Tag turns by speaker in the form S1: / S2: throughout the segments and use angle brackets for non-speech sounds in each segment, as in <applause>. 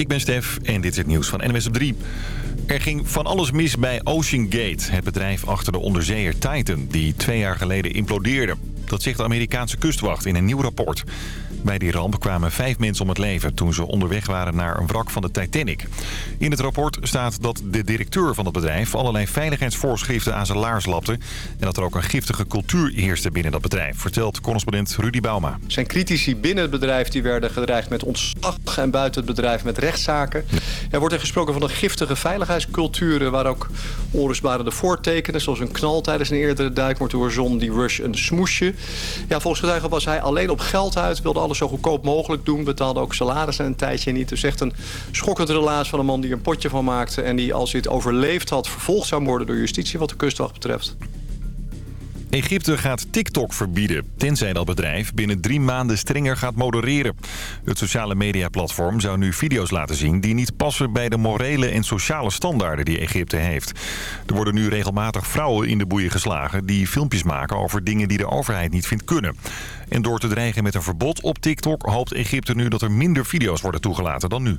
S1: ik ben Stef en dit is het nieuws van NWS op 3. Er ging van alles mis bij Ocean Gate, het bedrijf achter de onderzeeër Titan... die twee jaar geleden implodeerde. Dat zegt de Amerikaanse kustwacht in een nieuw rapport. Bij die ramp kwamen vijf mensen om het leven toen ze onderweg waren naar een wrak van de Titanic. In het rapport staat dat de directeur van het bedrijf allerlei veiligheidsvoorschriften aan zijn laars lapte. En dat er ook een giftige cultuur heerste binnen dat bedrijf, vertelt correspondent Rudy Bauma.
S2: Zijn critici binnen het bedrijf die werden gedreigd met ontslag en buiten het bedrijf met rechtszaken. Er wordt er gesproken van een giftige veiligheidscultuur waar ook onrustbarende voortekenen, zoals een knal tijdens een eerdere duikmotor zon die Rush een smoesje. Ja, volgens getuigen was hij alleen op geld uit, wilde alles zo goedkoop mogelijk doen, betaalde ook salarissen een tijdje niet. Dus echt een schokkend relaas van een man die een potje van maakte en die als hij het overleefd had vervolgd zou worden door justitie wat de kustwacht betreft.
S1: Egypte gaat TikTok verbieden, tenzij dat bedrijf binnen drie maanden strenger gaat modereren. Het sociale mediaplatform zou nu video's laten zien die niet passen bij de morele en sociale standaarden die Egypte heeft. Er worden nu regelmatig vrouwen in de boeien geslagen die filmpjes maken over dingen die de overheid niet vindt kunnen. En door te dreigen met een verbod op TikTok hoopt Egypte nu dat er minder video's worden toegelaten dan nu.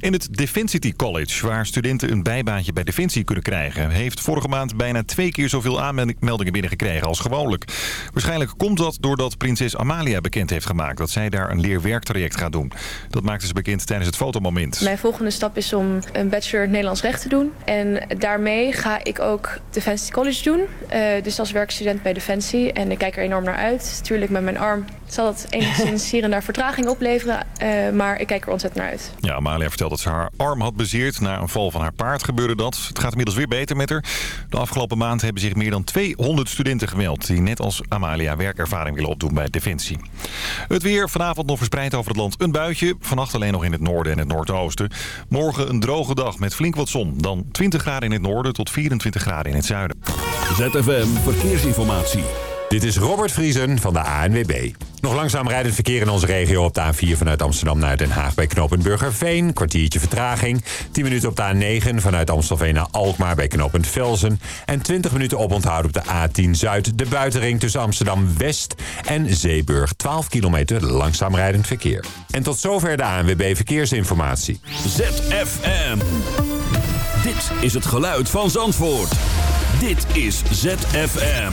S1: In het Defensity College, waar studenten een bijbaantje bij Defensie kunnen krijgen... heeft vorige maand bijna twee keer zoveel aanmeldingen binnengekregen als gewoonlijk. Waarschijnlijk komt dat doordat prinses Amalia bekend heeft gemaakt... dat zij daar een leerwerktraject gaat doen. Dat maakte ze bekend tijdens het fotomoment.
S3: Mijn volgende stap is om een bachelor Nederlands recht te doen. En daarmee ga ik ook Defensity College doen. Uh, dus als werkstudent bij Defensie. En ik kijk er enorm naar uit. Tuurlijk met mijn arm zal dat <laughs> enigszins hier en daar vertraging opleveren. Uh, maar ik kijk er ontzettend naar uit.
S1: Ja, Amalia vertelt dat ze haar arm had bezeerd. Na een val van haar paard gebeurde dat. Het gaat inmiddels weer beter met haar. De afgelopen maand hebben zich meer dan 200 studenten gemeld... die net als Amalia werkervaring willen opdoen bij Defensie. Het weer vanavond nog verspreid over het land een buitje. Vannacht alleen nog in het noorden en het noordoosten. Morgen een droge dag met flink wat zon. Dan 20 graden in het noorden tot 24 graden in het zuiden.
S4: ZFM Verkeersinformatie.
S5: Dit is Robert Vriesen van de ANWB. Nog langzaam rijdend verkeer in onze regio op de A4 vanuit Amsterdam naar Den Haag bij knooppunt Burgerveen. Kwartiertje vertraging. 10 minuten op de A9 vanuit Amstelveen naar Alkmaar bij knooppunt Velzen. En 20 minuten oponthoud op de A10 Zuid. De buitenring tussen Amsterdam West en Zeeburg. 12 kilometer langzaam rijdend verkeer. En tot zover de ANWB Verkeersinformatie.
S4: ZFM. Dit is het geluid van Zandvoort. Dit is ZFM.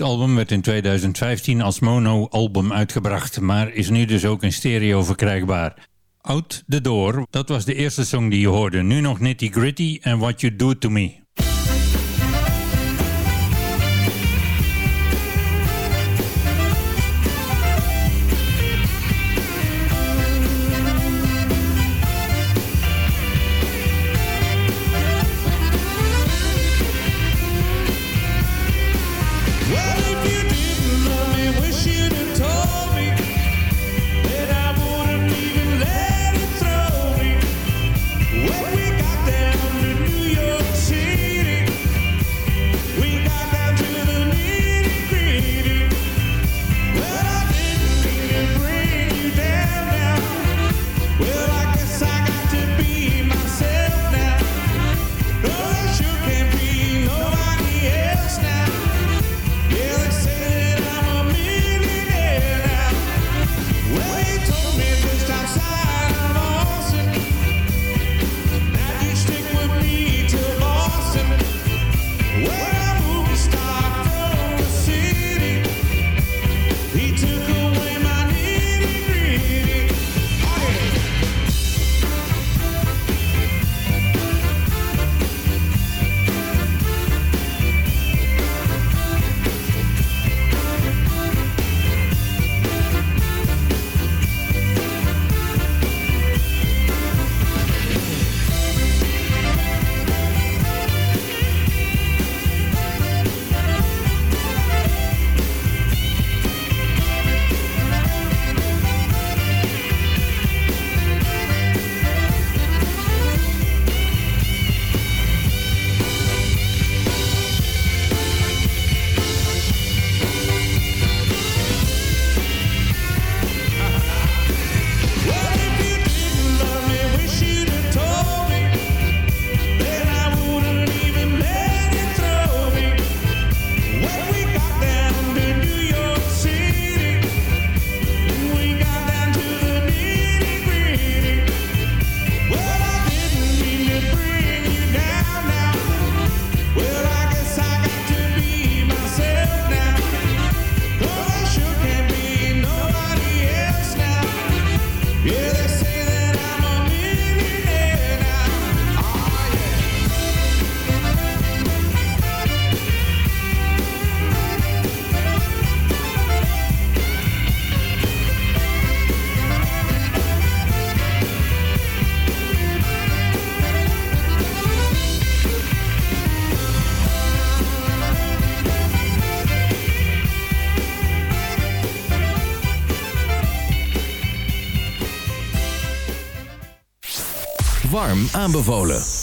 S6: Dit album werd in 2015 als mono-album uitgebracht, maar is nu dus ook in stereo verkrijgbaar. Out the Door, dat was de eerste song die je hoorde. Nu nog Nitty Gritty en What You Do To Me.
S7: Warm aanbevolen.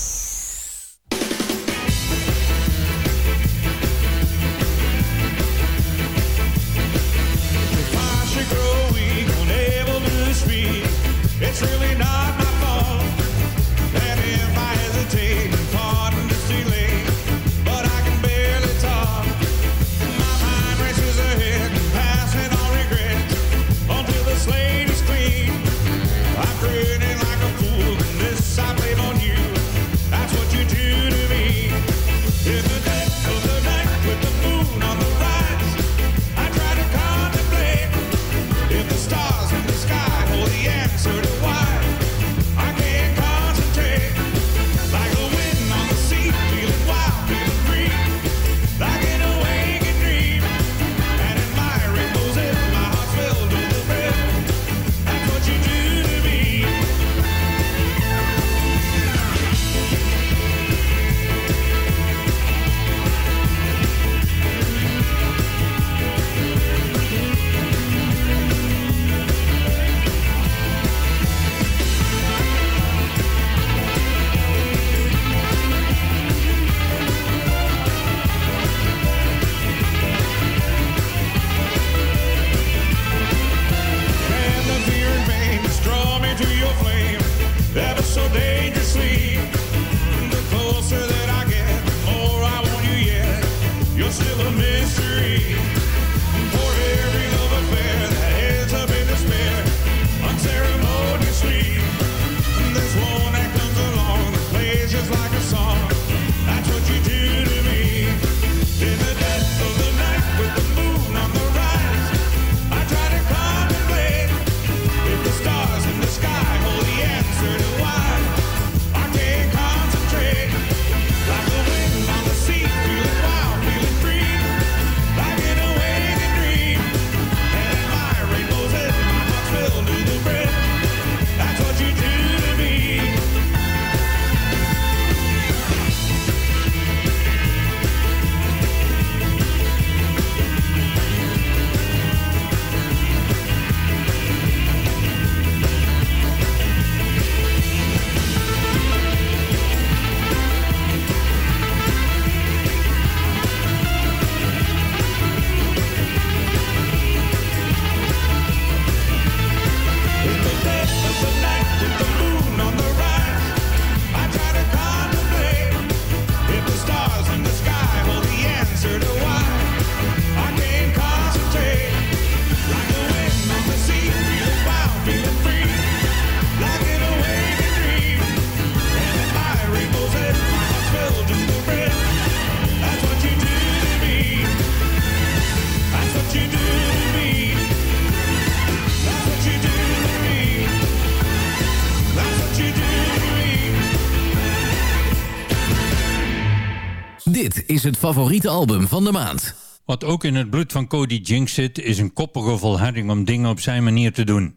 S8: Is
S9: het favoriete album van de maand.
S10: Wat ook in het bloed van Cody Jinks zit, is een koppige volharding om dingen op zijn manier te doen.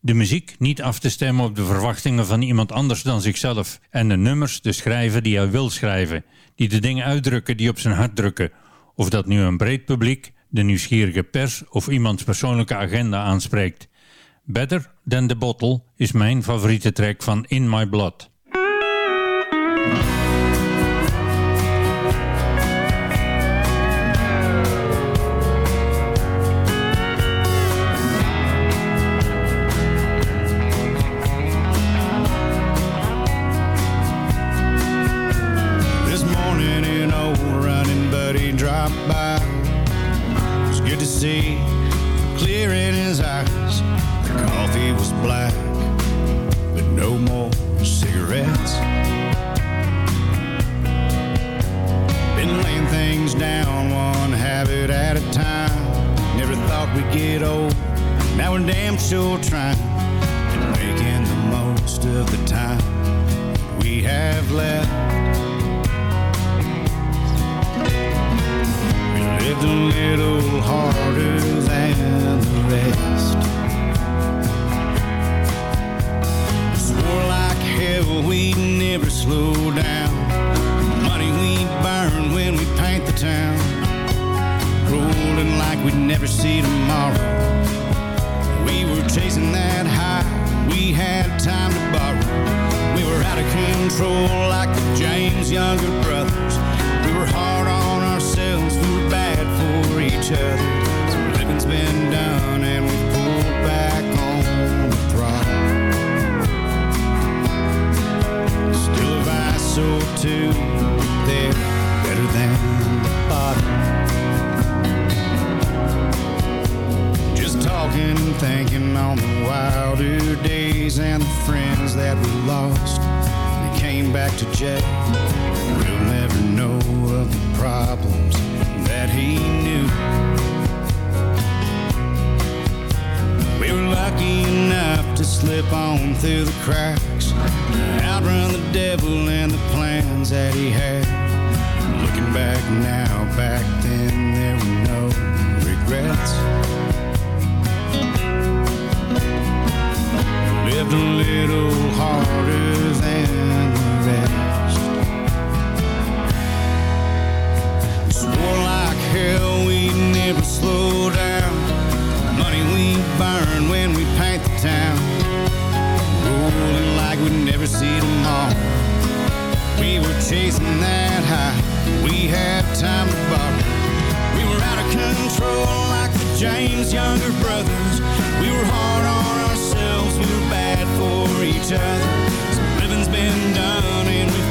S10: De muziek niet af te stemmen op de verwachtingen van iemand anders dan zichzelf. En de nummers te schrijven die hij wil schrijven. Die de dingen uitdrukken die op zijn hart drukken. Of dat nu een breed publiek, de nieuwsgierige pers of iemands persoonlijke agenda aanspreekt. Better Than The Bottle is mijn favoriete track van In My Blood.
S11: Wilder days and the friends that we lost. They came back to jail. We'll never know of the problems that he knew. We were lucky enough to slip on through the cracks, outrun the devil and the plans that he had. Looking back now, back then there were no regrets. Lived a little harder than the rest. Swore like hell we'd never slow down. Money we burn when we paint the town. Rolling like we'd never see tomorrow. We were chasing that high. We had time to borrow. We were out of control like the James Younger brothers. We were hard on. We bad for each other. Some living's been done and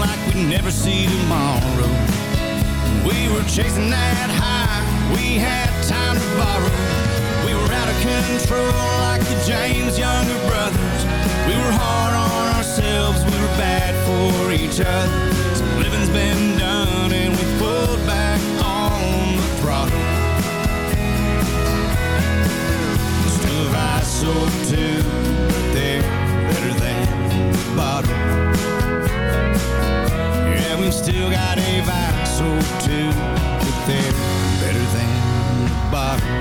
S11: like we'd never see tomorrow. We were chasing that high. We had time to borrow. We were out of control like the James Younger brothers. We were hard on ourselves. We were bad for each other. Some living's been done and we pulled back on the throttle. Still or two, but they're better than the bottom. Yeah, we've still got a vice or two, but they're better than the bottom.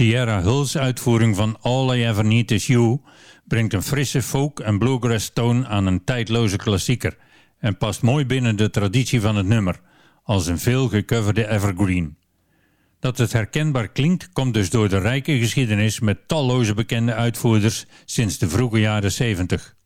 S9: Sierra Hulls uitvoering van All I Ever Need Is You brengt een frisse folk- en bluegrass toon aan een tijdloze klassieker en past mooi binnen de traditie van het nummer, als een veel gecoverde evergreen. Dat het herkenbaar klinkt komt dus door de rijke geschiedenis met talloze bekende uitvoerders sinds de vroege jaren 70.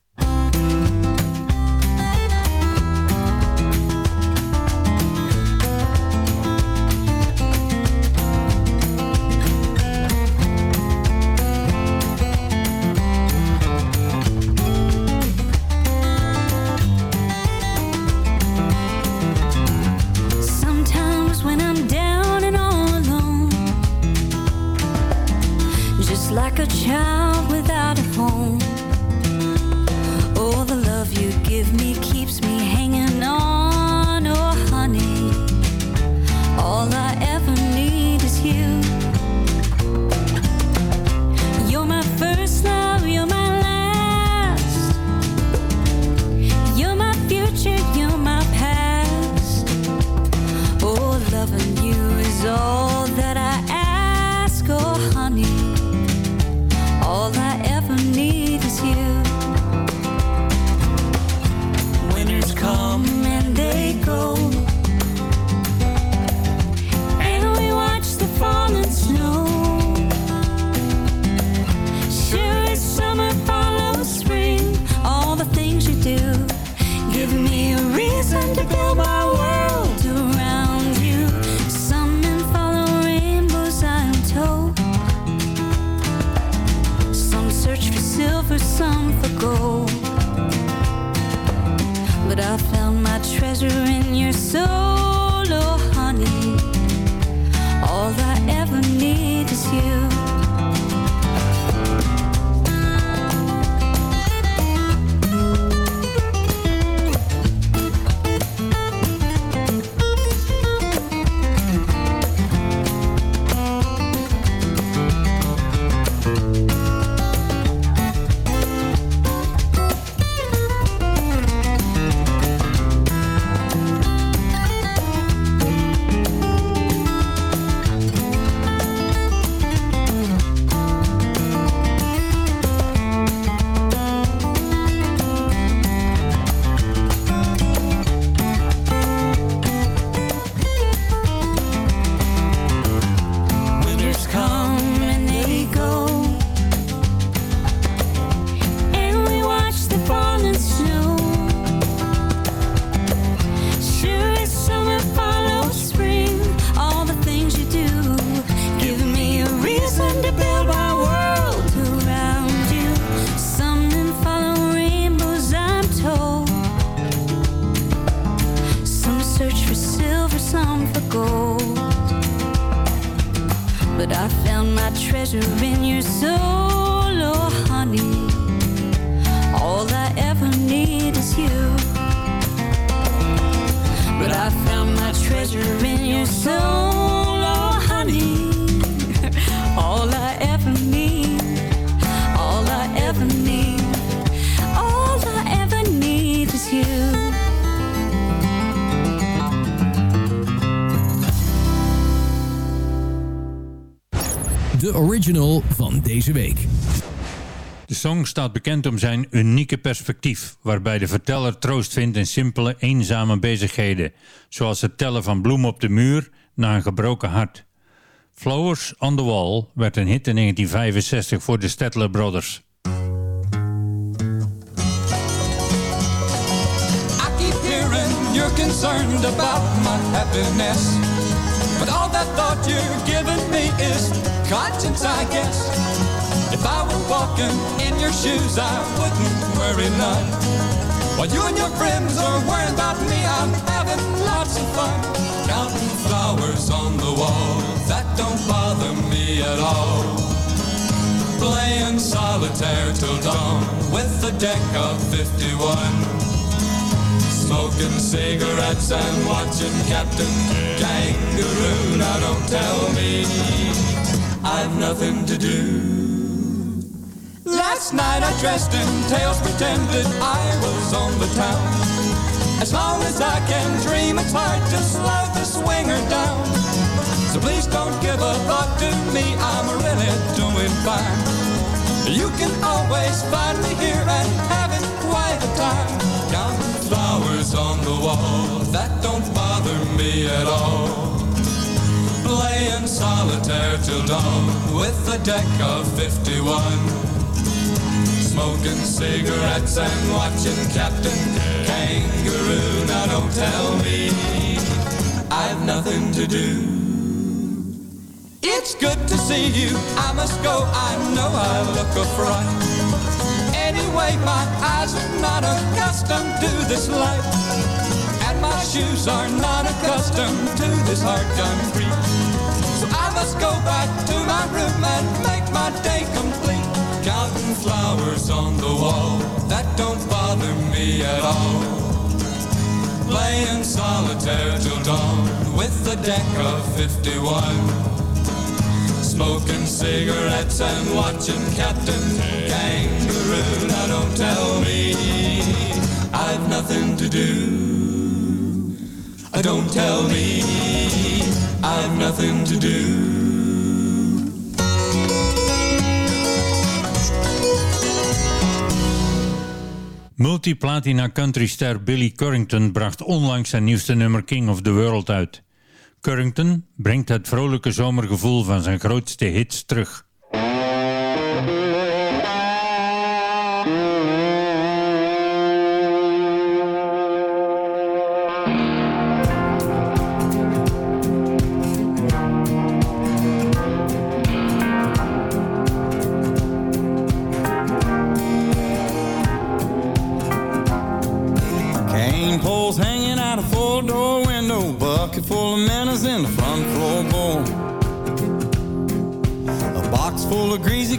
S7: Deze week.
S9: De song staat bekend om zijn unieke perspectief, waarbij de verteller troost vindt in simpele, eenzame bezigheden, zoals het tellen van bloemen op de muur na een gebroken hart. Flowers on the Wall werd een hit in 1965 voor de Stettler Brothers.
S12: I keep hearing you're concerned about my happiness. But all that thought you're giving me is conscience, I guess. If I were walking in your shoes, I wouldn't worry none. While you and your friends are worrying about me, I'm having lots of fun. Counting flowers on the wall, that don't bother me at all. Playing solitaire till dawn with a deck of 51. Smoking cigarettes and watching Captain Kangaroo. Now don't tell me I've nothing to do. Last night I dressed in tails, pretended I was on the town. As long as I can dream, it's hard to slow the swinger down. So please don't give a thought to me, I'm really doing fine. You can always find me here and having quite a time. Counting flowers on the wall, that don't bother me at all. Playing solitaire till dawn with a deck of 51. Smoking cigarettes and watching Captain Kangaroo. Now don't tell me I've nothing to do. It's good to see you. I must go. I know I look a fright. Anyway, my eyes are not accustomed to this life. And my shoes are not accustomed to this hard concrete. So I must go back to my room and make my day complete. Counting flowers on the wall, that don't bother me at all. Playing solitaire till dawn with a deck of 51. Smoking cigarettes and watching Captain Kangaroo. Now don't tell me I've nothing to do. Uh, Don't tell me I've nothing to do.
S10: Multiplatina countryster Billy Currington bracht onlangs zijn nieuwste nummer King of the World uit. Currington brengt het vrolijke zomergevoel van zijn grootste hits terug.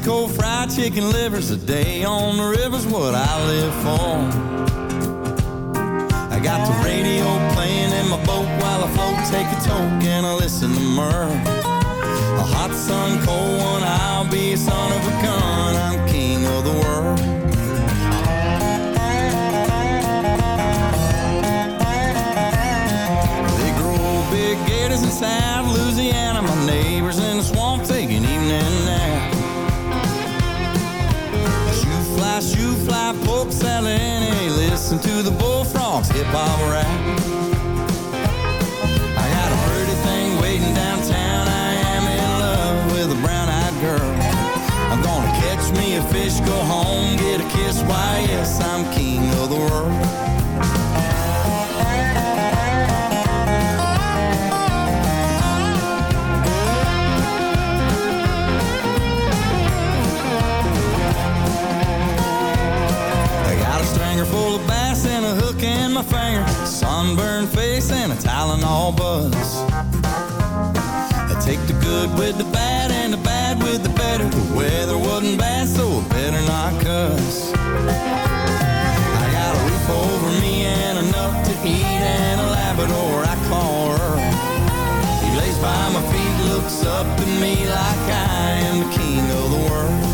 S13: Cold fried chicken livers. A day on the river's what I live for. I got the radio playing in my boat while I float, take a toke and I listen to Merle. A hot sun, cold one, I'll be a son of a gun. Hip hop Sunburned face and a Tylenol buzz. I take the good with the bad and the bad with the better. The weather wasn't bad, so I better not cuss. I got a roof over me and enough to eat and a Labrador I call Earl. He lays by my feet, looks up at me like I am the king of the world.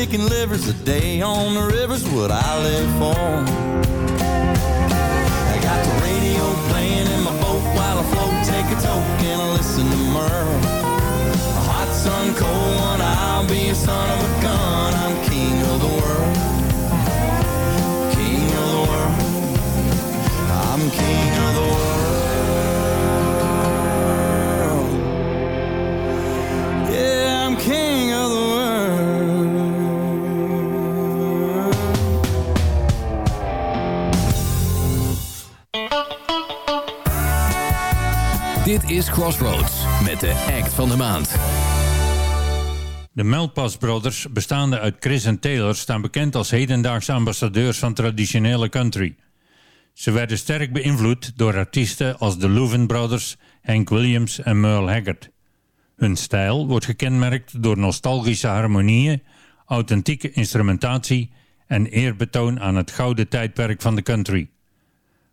S13: Chicken livers. A day on the river's what I live for. I got the radio playing in my boat while I float, take a toke and I listen to Merle. A hot sun, cold one, I'll be a son of a gun. I'm king of the world. King of the world. I'm king
S9: Crossroads met de act van de maand.
S10: De Melpas Brothers, bestaande uit Chris en Taylor, staan bekend als hedendaagse ambassadeurs van traditionele country. Ze werden sterk beïnvloed door artiesten als de Louvin Brothers, Hank Williams en Merle Haggard. Hun stijl wordt gekenmerkt door nostalgische harmonieën, authentieke instrumentatie en eerbetoon aan het gouden tijdperk van de country.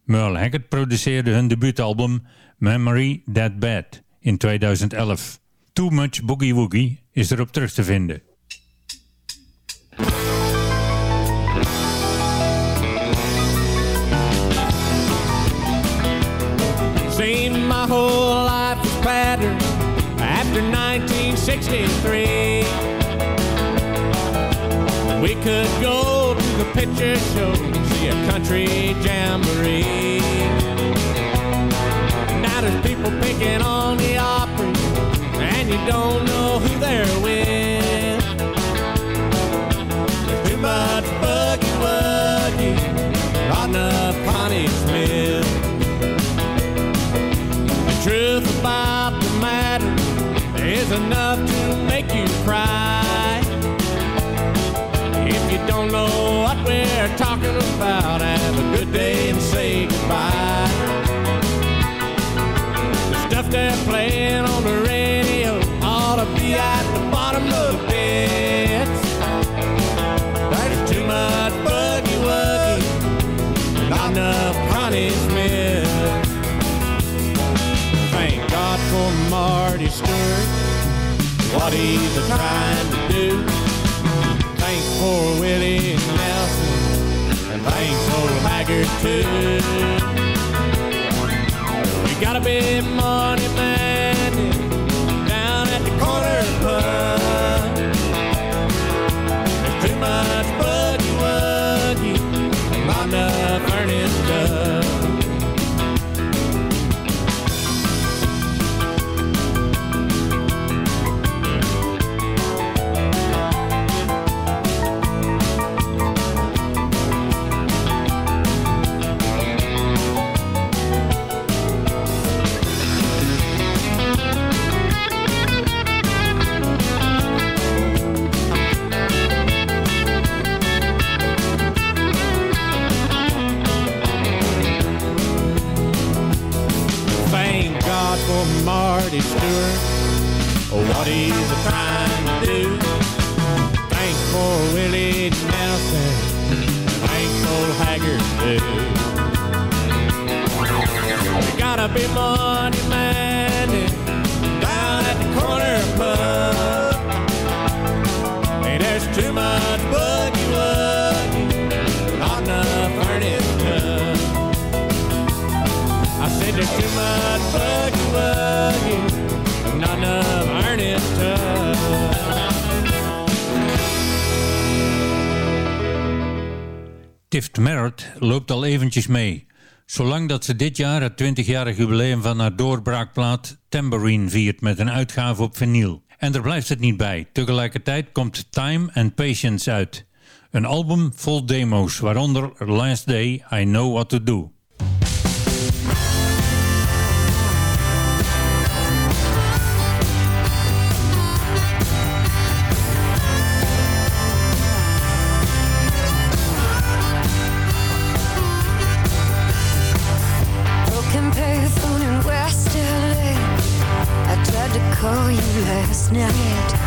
S10: Merle Haggard produceerde hun debuutalbum Memory That Bad in 2011. Too Much Boogie Woogie is erop terug te vinden.
S14: Seen my whole life was patterned after 1963. We could go to the picture show, see a country jamboree. Now there's people picking on the Opry, and you don't know who they're with. There's too much boogie woogie on the Pawnee Smith. The truth about the matter is enough to make you cry. If you don't know what we're talking about, have a good day and say goodbye. The stuff they're playing on the radio ought to be at the bottom of the bits. There's too much boogie woogie, not enough Smith. Thank God for Marty Stuart, what he's trying to do. Thanks for Willie Nelson, and thanks for Haggard too. Gotta be money man Marty Stuart, oh, what he's trying to do. Thanks for Willie Nelson, thanks for Haggard too. Gotta be money
S10: Tift Merritt loopt al eventjes mee. Zolang dat ze dit jaar het 20-jarig jubileum van haar doorbraakplaat Tambourine viert met een uitgave op vinyl. En er blijft het niet bij. Tegelijkertijd komt Time and Patience uit. Een album vol demo's, waaronder Last Day I Know What To Do.
S15: Last night.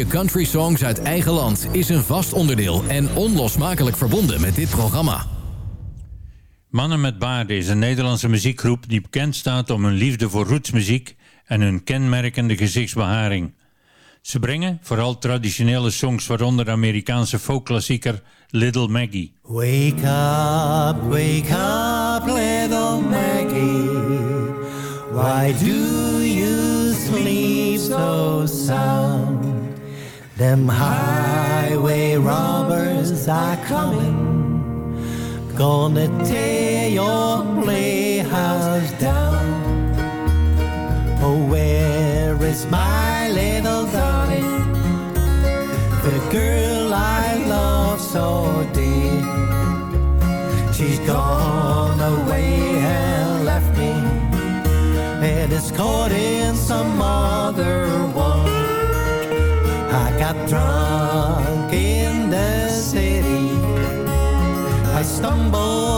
S9: Blokje country songs uit eigen land is een vast onderdeel en onlosmakelijk verbonden met dit programma.
S10: Mannen met Baarden is een Nederlandse muziekgroep die bekend staat om hun liefde voor rootsmuziek en hun kenmerkende gezichtsbeharing. Ze brengen vooral traditionele songs, waaronder de Amerikaanse folkklassieker Little Maggie.
S16: Wake up, wake up, little Maggie. Why do you sleep so sound? Them highway robbers are coming. Gonna tear your playhouse down. Oh, where is my little darling? The girl I love so dear. She's gone away and left me. And is caught in some other got drunk in the city. I stumbled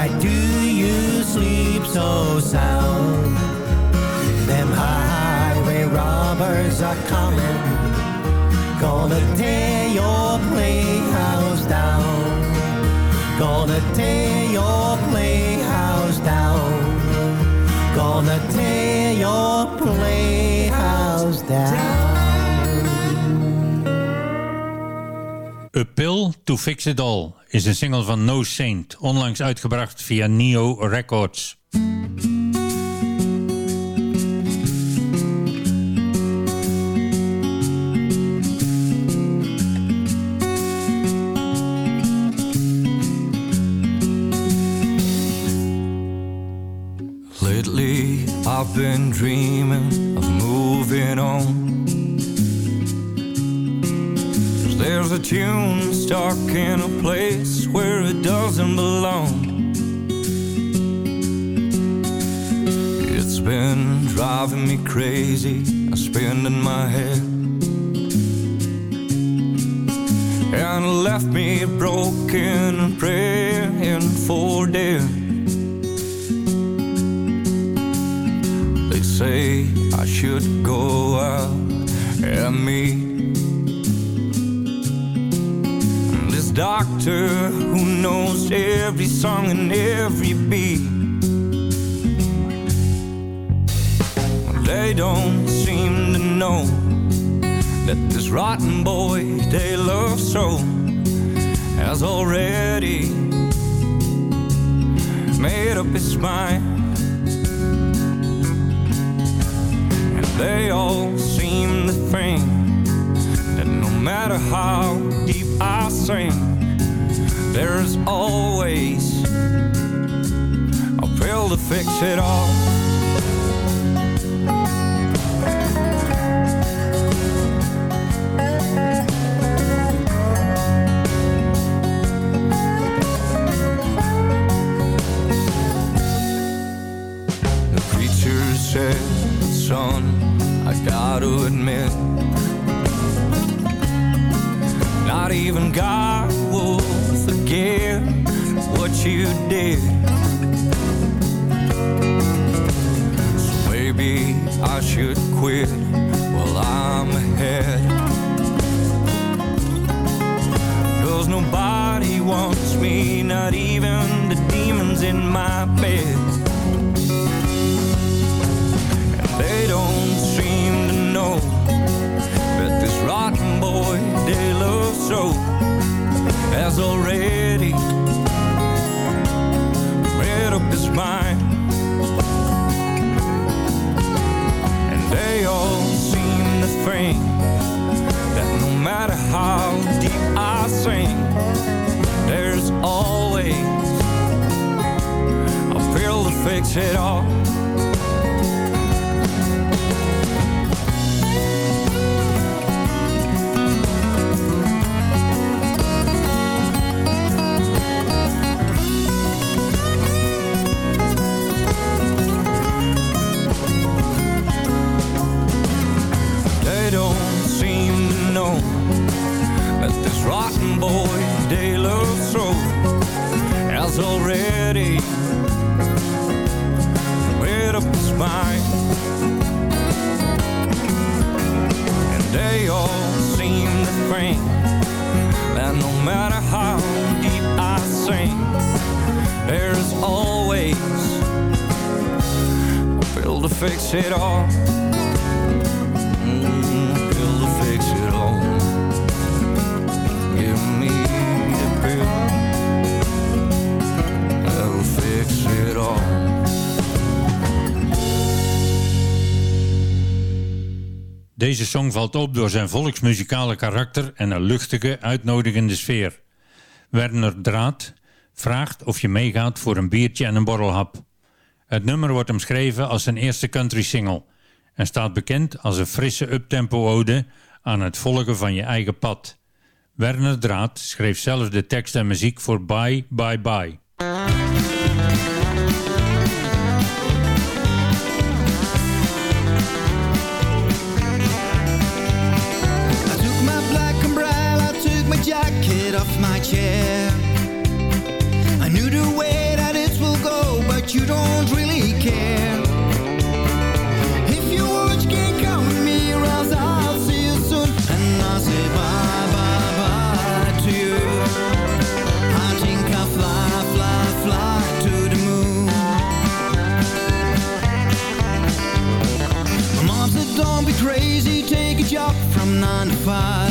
S16: Why do you sleep so sound? Them highway robbers are coming, gonna tear your playhouse down. Gonna tear your playhouse down. Gonna tear your playhouse down.
S10: Bill to Fix It All is een single van No Saint, onlangs uitgebracht via Neo Records.
S12: Lately I've been dreaming of moving on there's a tune stuck in a place where it doesn't belong. It's been driving me crazy, spinning my head. And left me broken and praying for dead. They say I should go out and meet doctor who knows every song and every beat. They don't seem to know that this rotten boy they love so has already made up his mind. And they all seem to think that no matter how deep I sing, there's always a pill to fix it all. The preacher said, son, I gotta admit, even God will forgive what you did. So maybe I should quit while I'm ahead. Cause nobody wants me, not even the demons in my bed. And they don't seem to know that this rotten boy so has already made up his mind. And they all seem to think that no matter how deep I sink, there's always a pill to fix it all. Love so has already made up his mind. And they all seem to think that no matter how deep I sink, there's always a pill to fix it all.
S10: Deze song valt op door zijn volksmuzikale karakter en een luchtige, uitnodigende sfeer. Werner Draat vraagt of je meegaat voor een biertje en een borrelhap. Het nummer wordt omschreven als zijn eerste country single en staat bekend als een frisse uptempo-ode aan het volgen van je eigen pad. Werner Draat schreef zelf de tekst en muziek voor Bye Bye Bye.
S17: head off my chair. I knew the way that it will go But you don't really care. If you watch, can come with me Or else I'll see you soon. And I'll say bye, bye, bye to you. I think I'll fly, fly, fly to the moon. My mom said don't be crazy Take a job from 9 to
S9: 5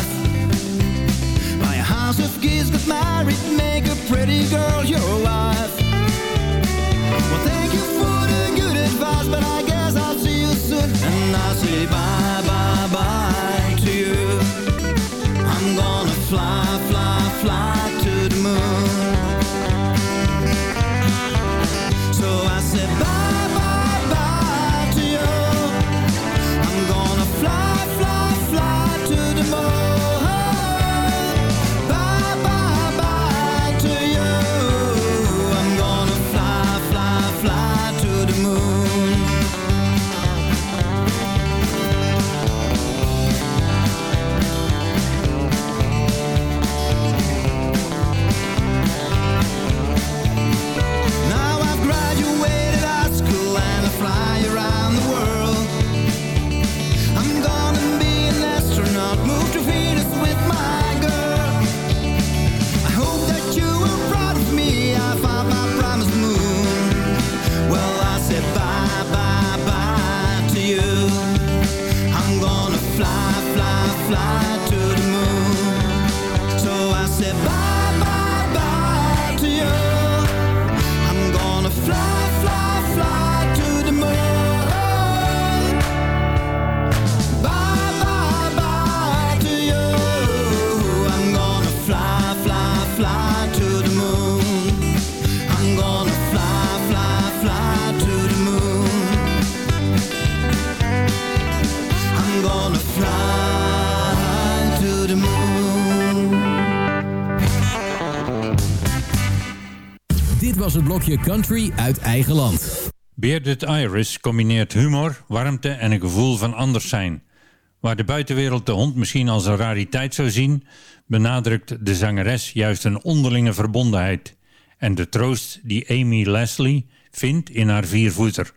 S9: blokje country uit eigen land.
S10: Bearded Iris combineert humor, warmte en een gevoel van anders zijn. Waar de buitenwereld de hond misschien als een rariteit zou zien, benadrukt de zangeres juist een onderlinge verbondenheid en de troost die Amy Leslie vindt in haar viervoeter.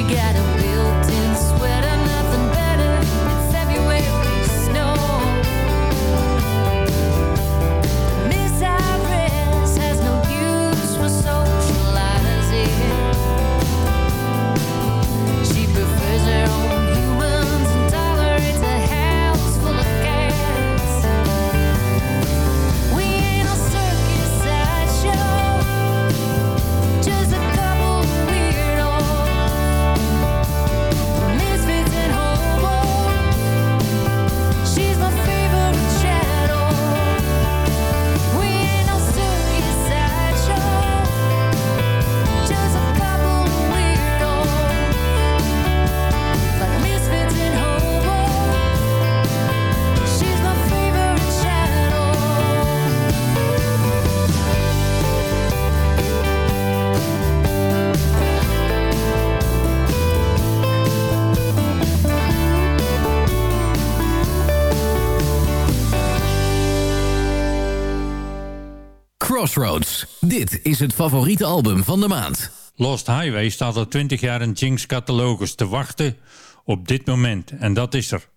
S18: you gotta
S9: build Dit is het favoriete album van de maand.
S10: Lost Highway staat al 20 jaar in Jinx catalogus te wachten op dit moment. En dat is er.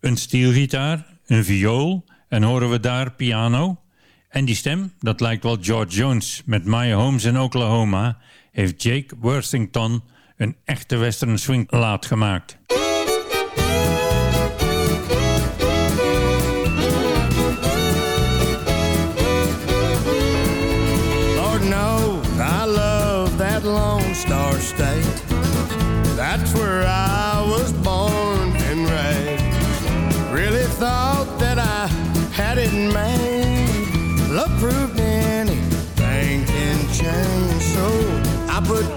S10: een steelgitaar, een viool en horen we daar piano. En die stem, dat lijkt wel George Jones met My Homes in Oklahoma, heeft Jake Worthington een echte western swing laat gemaakt.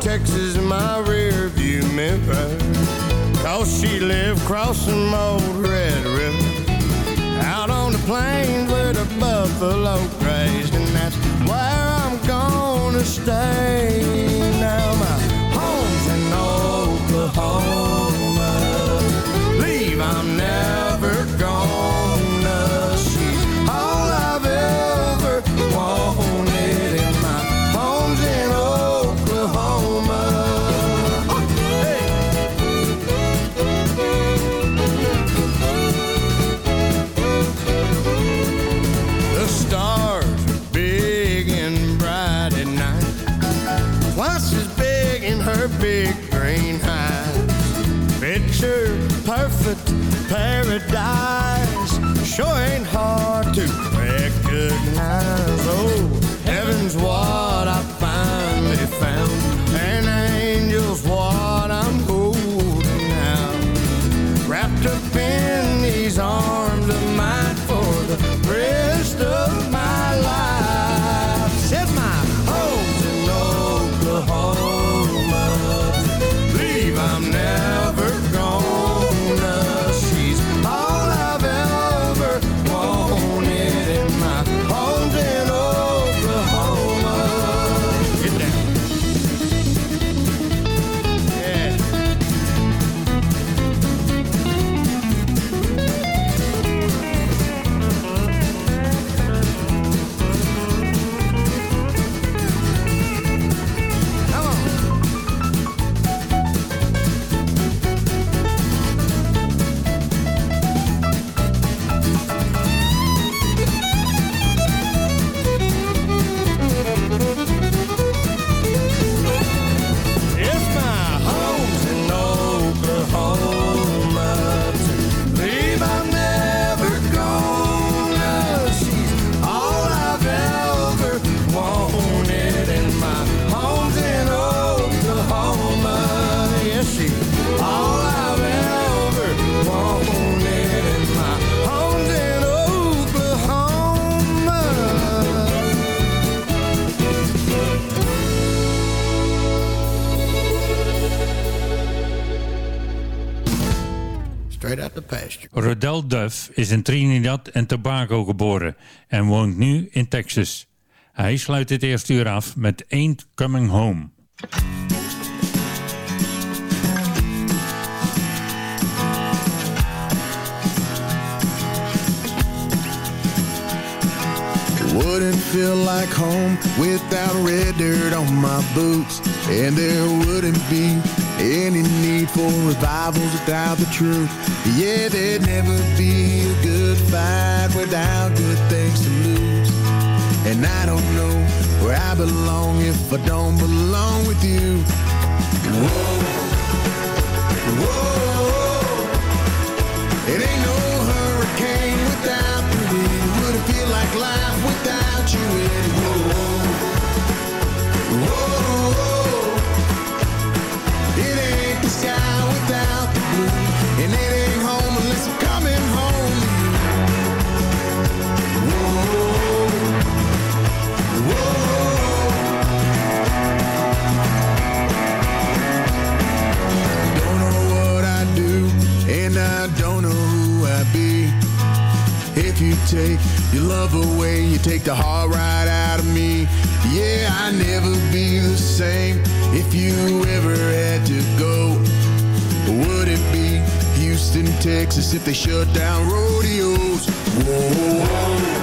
S11: Texas in my rearview mirror. Cause she lived crossing old Red River. Out on the plains where the buffalo grazed. And that's where I'm gonna stay. Now my home's in Oklahoma. Leave, I'm never paradise sure ain't hard to recognize. Oh, heaven's what I finally found, and angel's what I'm holding now, Wrapped up
S10: Duff is in Trinidad en Tobago geboren en woont nu in Texas. Hij sluit het eerste uur af met Ain't Coming Home.
S19: Wouldn't feel like home without red dirt on my boots. And there wouldn't be any need for revivals without the truth. Yeah, there'd never be a good fight without good things to lose. And I don't know where I belong if I don't belong with you. Whoa, whoa, it ain't no hurricane without the wind. Wouldn't feel like life without you whoa, take your love away, you take the heart right out of me. Yeah, I never be the same if you ever had to go. Would it be Houston, Texas if they shut down rodeos? Whoa, whoa.